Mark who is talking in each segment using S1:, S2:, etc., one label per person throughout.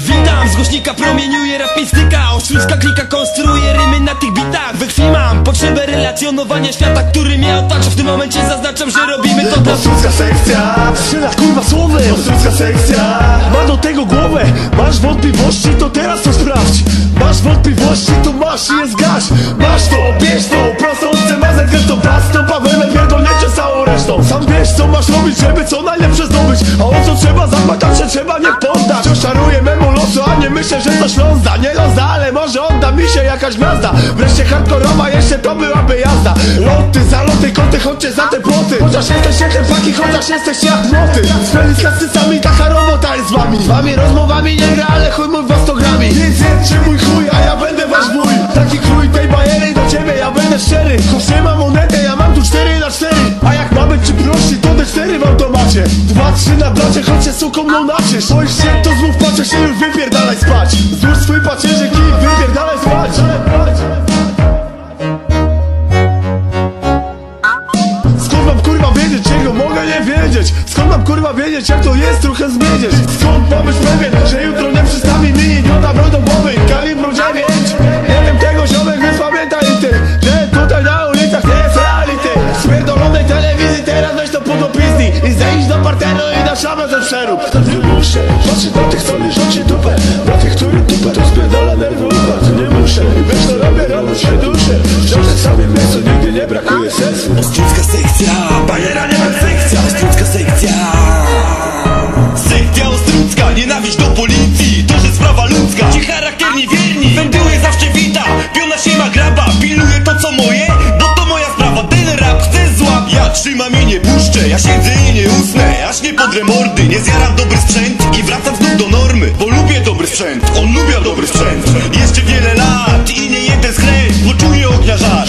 S1: Witam, z głośnika promieniuje rapistyka. Oszczulska klika konstruuje rymy na tych bitach. We krwi mam potrzebę relacjonowania świata, który mnie otacza. W tym momencie zaznaczam, że robimy to dla
S2: Ostrucka sekcja.
S3: Strzela kurwa słowem
S2: Ostrucka sekcja.
S3: Ma do tego głowę. Masz wątpliwości, to teraz to sprawdź. Masz wątpliwości, to masz i je zgaś.
S2: Masz to, bierz to, prosące mazek to pasto Pawełę pierdolniecie całą resztą.
S3: Sam wiesz co masz robić, żeby co najlepsze zdobyć. A o co trzeba tam się trzeba nie poddać.
S2: Wciąż myślę, że to śląza Nie ląda, ale może odda mi się jakaś gwiazda. Wreszcie hardkorowa, jeszcze to byłaby jazda. Loty, zaloty, koty, chodźcie za te płoty. Chociaż jesteście chłopaki, chociaż jesteście jak młoty. Spędzi z kasysami, taka robota jest z wami. Z wami rozmowami nie gra, ale chuj mój was to grami Nic jedźcie mój chuj, a ja będę wasz wuj. Taki krój tej bajery do ciebie, ja będę szczery. Choć nie mam monetę, ja mam tu 4 na 4 A jak ma być ci prości, to D4 w automacie. Dwa, trzy na blacie, choć się suką mną Boisz się, to znów patrzę się już wypierdalaj spać Złóż swój pacierzyk i wypierdalaj spać Skąd mam kurwa wiedzieć, czego mogę nie wiedzieć? Skąd mam kurwa wiedzieć, jak to jest trochę zmienić? Skąd mam być pewien, że jutro nie przystawi mi idiota broń do głowy kalibru 9? Nie wiem tego ziomek, więc pamiętaj ty Że tutaj na ulicach nie jest reality W spierdolonej telewizji teraz weź to pod opizni I zejdź do parteru i na szamę ze przerób nie muszę, patrzę na tych, co liżą ci samym miejscu nigdy nie brakuje sensu.
S1: Ostrucka sekcja, bajera nie perfekcja Ostrucka sekcja. Sekcja Ostrucka, nienawiść do policji. To, że sprawa ludzka, ci charakterni wierni. Wędruje zawsze wita, piona się ma graba. Pilnuje to co moje, bo to moja sprawa. Ten rap chce złap, ja trzymam i nie puszczę. Ja siedzę i nie usnę, aż nie podrę mordy. Nie zjaram dobry sprzęt i wracam znów do normy Bo lubię dobry sprzęt, on lubi dobry sprzęt. Jeszcze wiele lat i nie jeden skręt Bo czuję ognia żar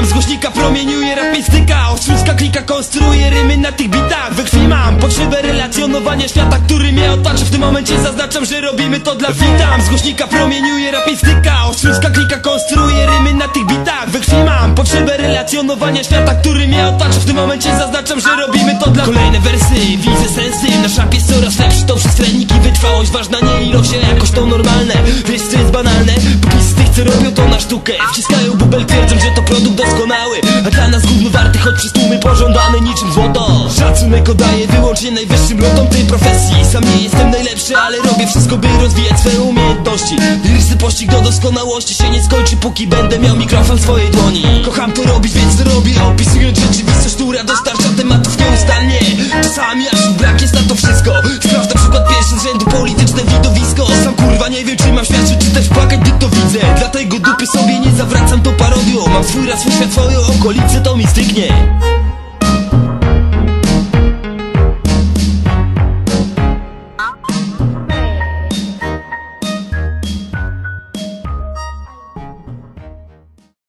S1: Witam, z głośnika promieniuje rapistyka Oszczulska klika konstruuje rymy na tych bitach We krwi mam. Potrzebę relacjonowania świata, który mnie otacza. W tym momencie zaznaczam, że robimy to dla Witam, z głośnika promieniuje rapistyka Oszczulska klika konstruuje rymy na tych bitach We krwi mam. Potrzebę relacjonowania świata, który mnie otacza. W tym momencie zaznaczam, że robimy to dla Kolejne wersy, widzę sensy. Nasz rap jest coraz lepszy, to przez trening i wytrwałość Ważna nie ilość, jakoś to normalne. Wiesz to na sztukę Wciskają bubel, twierdzą, że to produkt doskonały. A dla nas gówno warty, choć przez tłumy pożądany niczym złoto. Szacunek oddaję wyłącznie najwyższym lotom tej profesji. Sam nie jestem najlepszy, ale robię wszystko, by rozwijać swoje umiejętności. Liryczny pościg do doskonałości się nie skończy, póki będę miał mikrofon w swojej dłoni Twój raz uśmiech twoją okolicy to mi stygnie.